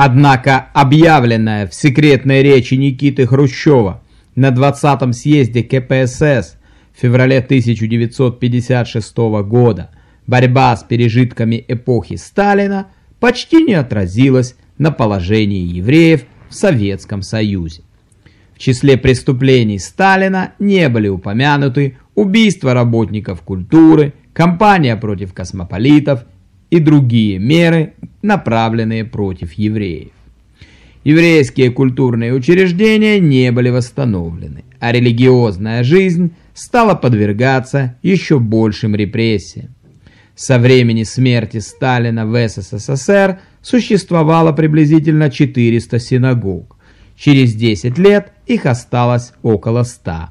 Однако объявленная в секретной речи Никиты Хрущева на 20-м съезде КПСС в феврале 1956 года борьба с пережитками эпохи Сталина почти не отразилась на положении евреев в Советском Союзе. В числе преступлений Сталина не были упомянуты убийство работников культуры, кампания против космополитов и другие меры, направленные против евреев. Еврейские культурные учреждения не были восстановлены, а религиозная жизнь стала подвергаться еще большим репрессиям. Со времени смерти Сталина в СССР существовало приблизительно 400 синагог. Через 10 лет их осталось около 100.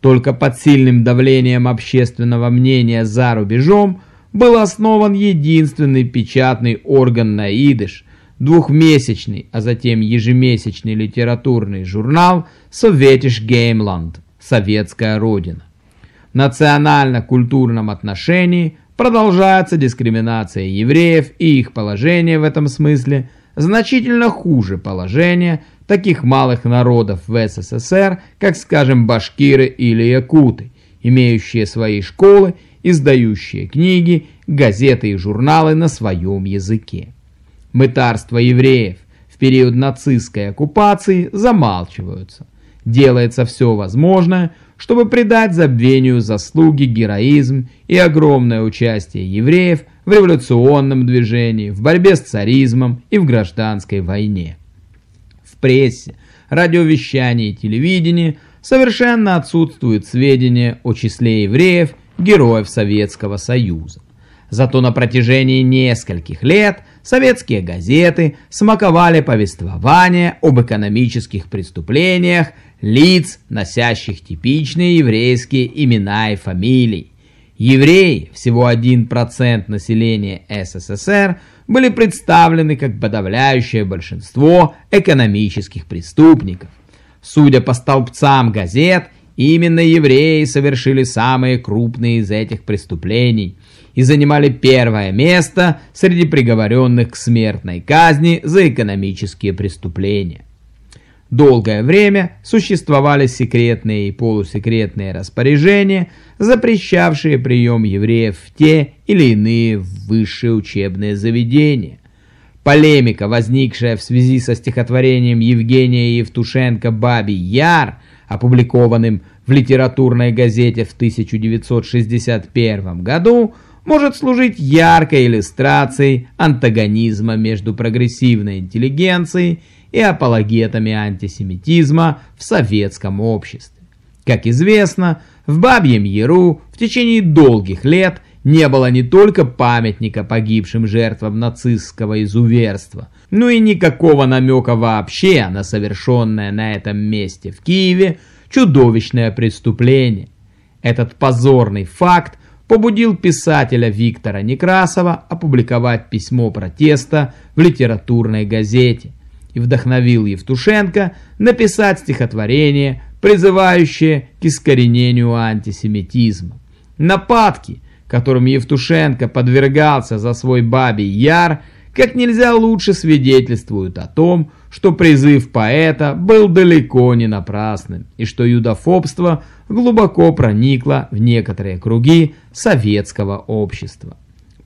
Только под сильным давлением общественного мнения за рубежом был основан единственный печатный орган на идыш, двухмесячный, а затем ежемесячный литературный журнал «Советиш Геймланд» – «Советская Родина». В национально-культурном отношении продолжается дискриминация евреев и их положение в этом смысле значительно хуже положения таких малых народов в СССР, как, скажем, башкиры или якуты, имеющие свои школы, издающие книги, газеты и журналы на своем языке. Мытарства евреев в период нацистской оккупации замалчиваются. Делается все возможное, чтобы придать забвению заслуги, героизм и огромное участие евреев в революционном движении, в борьбе с царизмом и в гражданской войне прессе, радиовещании и телевидении совершенно отсутствуют сведения о числе евреев, героев Советского Союза. Зато на протяжении нескольких лет советские газеты смаковали повествование об экономических преступлениях лиц, носящих типичные еврейские имена и фамилии. Евреи, всего 1% населения СССР, были представлены как подавляющее большинство экономических преступников. Судя по столбцам газет, именно евреи совершили самые крупные из этих преступлений и занимали первое место среди приговоренных к смертной казни за экономические преступления. Долгое время существовали секретные и полусекретные распоряжения, запрещавшие прием евреев в те или иные высшие учебные заведения. Полемика, возникшая в связи со стихотворением Евгения Евтушенко «Бабий Яр», опубликованным в литературной газете в 1961 году, может служить яркой иллюстрацией антагонизма между прогрессивной интеллигенцией и апологетами антисемитизма в советском обществе. Как известно, в Бабьем Яру в течение долгих лет не было не только памятника погибшим жертвам нацистского изуверства, но и никакого намека вообще на совершенное на этом месте в Киеве чудовищное преступление. Этот позорный факт побудил писателя Виктора Некрасова опубликовать письмо протеста в литературной газете и вдохновил Евтушенко написать стихотворение, призывающее к искоренению антисемитизма. Нападки, которым Евтушенко подвергался за свой бабий яр, как нельзя лучше свидетельствуют о том, что призыв поэта был далеко не напрасным, и что юдофобство глубоко проникло в некоторые круги советского общества.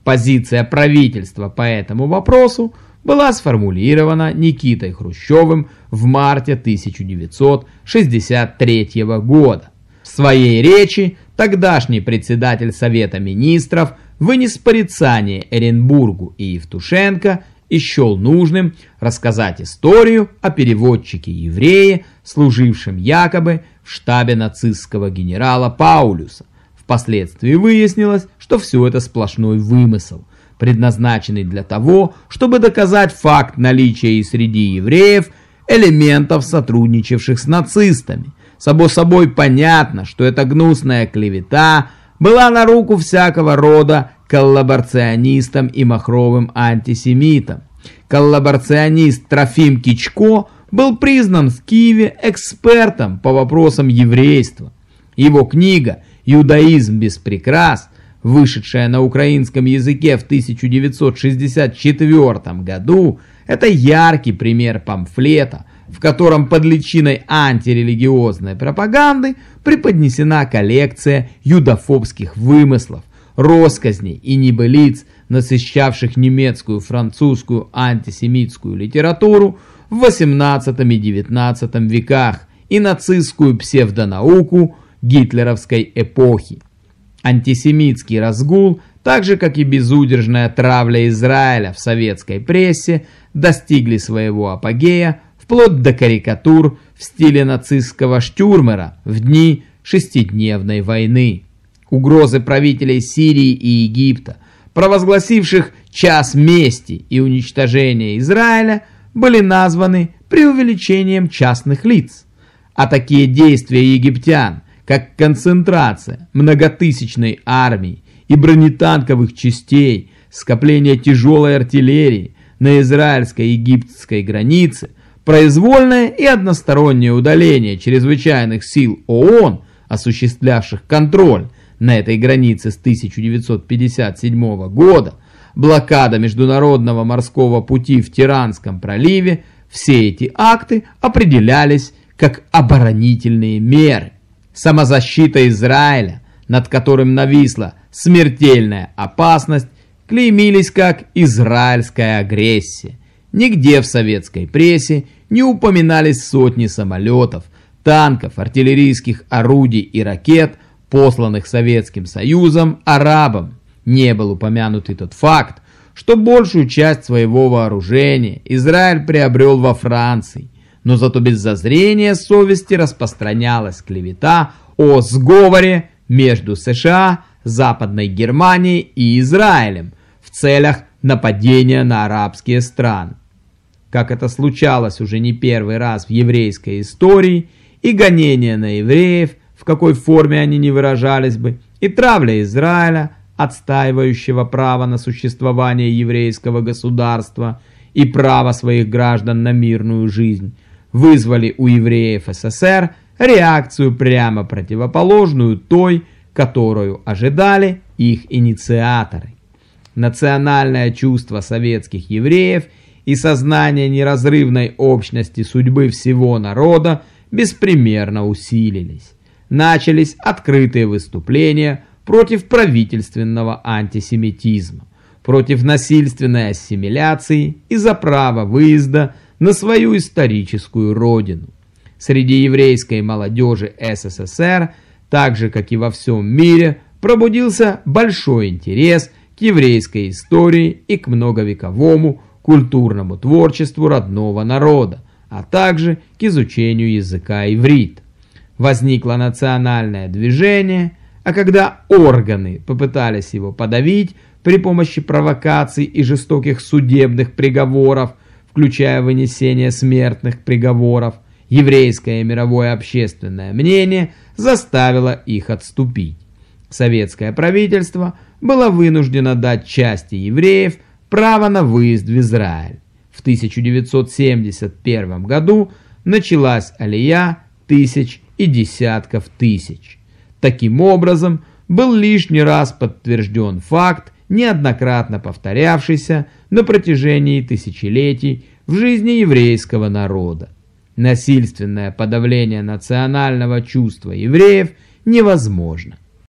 Позиция правительства по этому вопросу была сформулирована Никитой Хрущевым в марте 1963 года. В своей речи тогдашний председатель Совета Министров вынес порицание Эренбургу и Евтушенко и счел нужным рассказать историю о переводчике-еврее, служившем якобы в штабе нацистского генерала Паулюса. Впоследствии выяснилось, что все это сплошной вымысел – предназначенный для того, чтобы доказать факт наличия и среди евреев элементов, сотрудничавших с нацистами. Само собой понятно, что эта гнусная клевета была на руку всякого рода коллаборационистам и махровым антисемитам. Коллаборационист Трофим Кичко был признан в Киеве экспертом по вопросам еврейства. Его книга «Юдаизм без прикрас» вышедшая на украинском языке в 1964 году, Это яркий пример памфлета, в котором под личиной антирелигиозной пропаганды преподнесена коллекция юдофобских вымыслов, росказней и небылиц, насыщавших немецкую, французскую, антисемитскую литературу в XVIII и XIX веках и нацистскую псевдонауку гитлеровской эпохи. Антисемитский разгул, так же как и безудержная травля Израиля в советской прессе, достигли своего апогея вплоть до карикатур в стиле нацистского штюрмера в дни шестидневной войны. Угрозы правителей Сирии и Египта, провозгласивших час мести и уничтожения Израиля, были названы преувеличением частных лиц. А такие действия египтян, как концентрация многотысячной армии и бронетанковых частей, скопление тяжелой артиллерии на израильско-египетской границе, произвольное и одностороннее удаление чрезвычайных сил ООН, осуществлявших контроль на этой границе с 1957 года, блокада международного морского пути в Тиранском проливе, все эти акты определялись как оборонительные меры. Самозащита Израиля, над которым нависла смертельная опасность, клеймились как израильская агрессия. Нигде в советской прессе не упоминались сотни самолетов, танков, артиллерийских орудий и ракет, посланных Советским Союзом арабам. Не был упомянут и тот факт, что большую часть своего вооружения Израиль приобрел во Франции, но зато без зазрения совести распространялась клевета о сговоре между США, Западной Германией и Израилем в целях нападения на арабские страны. Как это случалось уже не первый раз в еврейской истории, и гонения на евреев – в какой форме они не выражались бы, и травля Израиля, отстаивающего право на существование еврейского государства и право своих граждан на мирную жизнь, вызвали у евреев СССР реакцию прямо противоположную той, которую ожидали их инициаторы. Национальное чувство советских евреев и сознание неразрывной общности судьбы всего народа беспримерно усилились начались открытые выступления против правительственного антисемитизма, против насильственной ассимиляции и за право выезда на свою историческую родину. Среди еврейской молодежи СССР, так же как и во всем мире, пробудился большой интерес к еврейской истории и к многовековому культурному творчеству родного народа, а также к изучению языка иврит возникло национальное движение, а когда органы попытались его подавить при помощи провокаций и жестоких судебных приговоров, включая вынесение смертных приговоров, еврейское мировое общественное мнение заставило их отступить. Советское правительство было вынуждено дать части евреев право на выезд в Израиль. В 1971 году началась алия тысяч и десятков тысяч. Таким образом, был лишний раз подтвержден факт, неоднократно повторявшийся на протяжении тысячелетий в жизни еврейского народа. Насильственное подавление национального чувства евреев невозможно.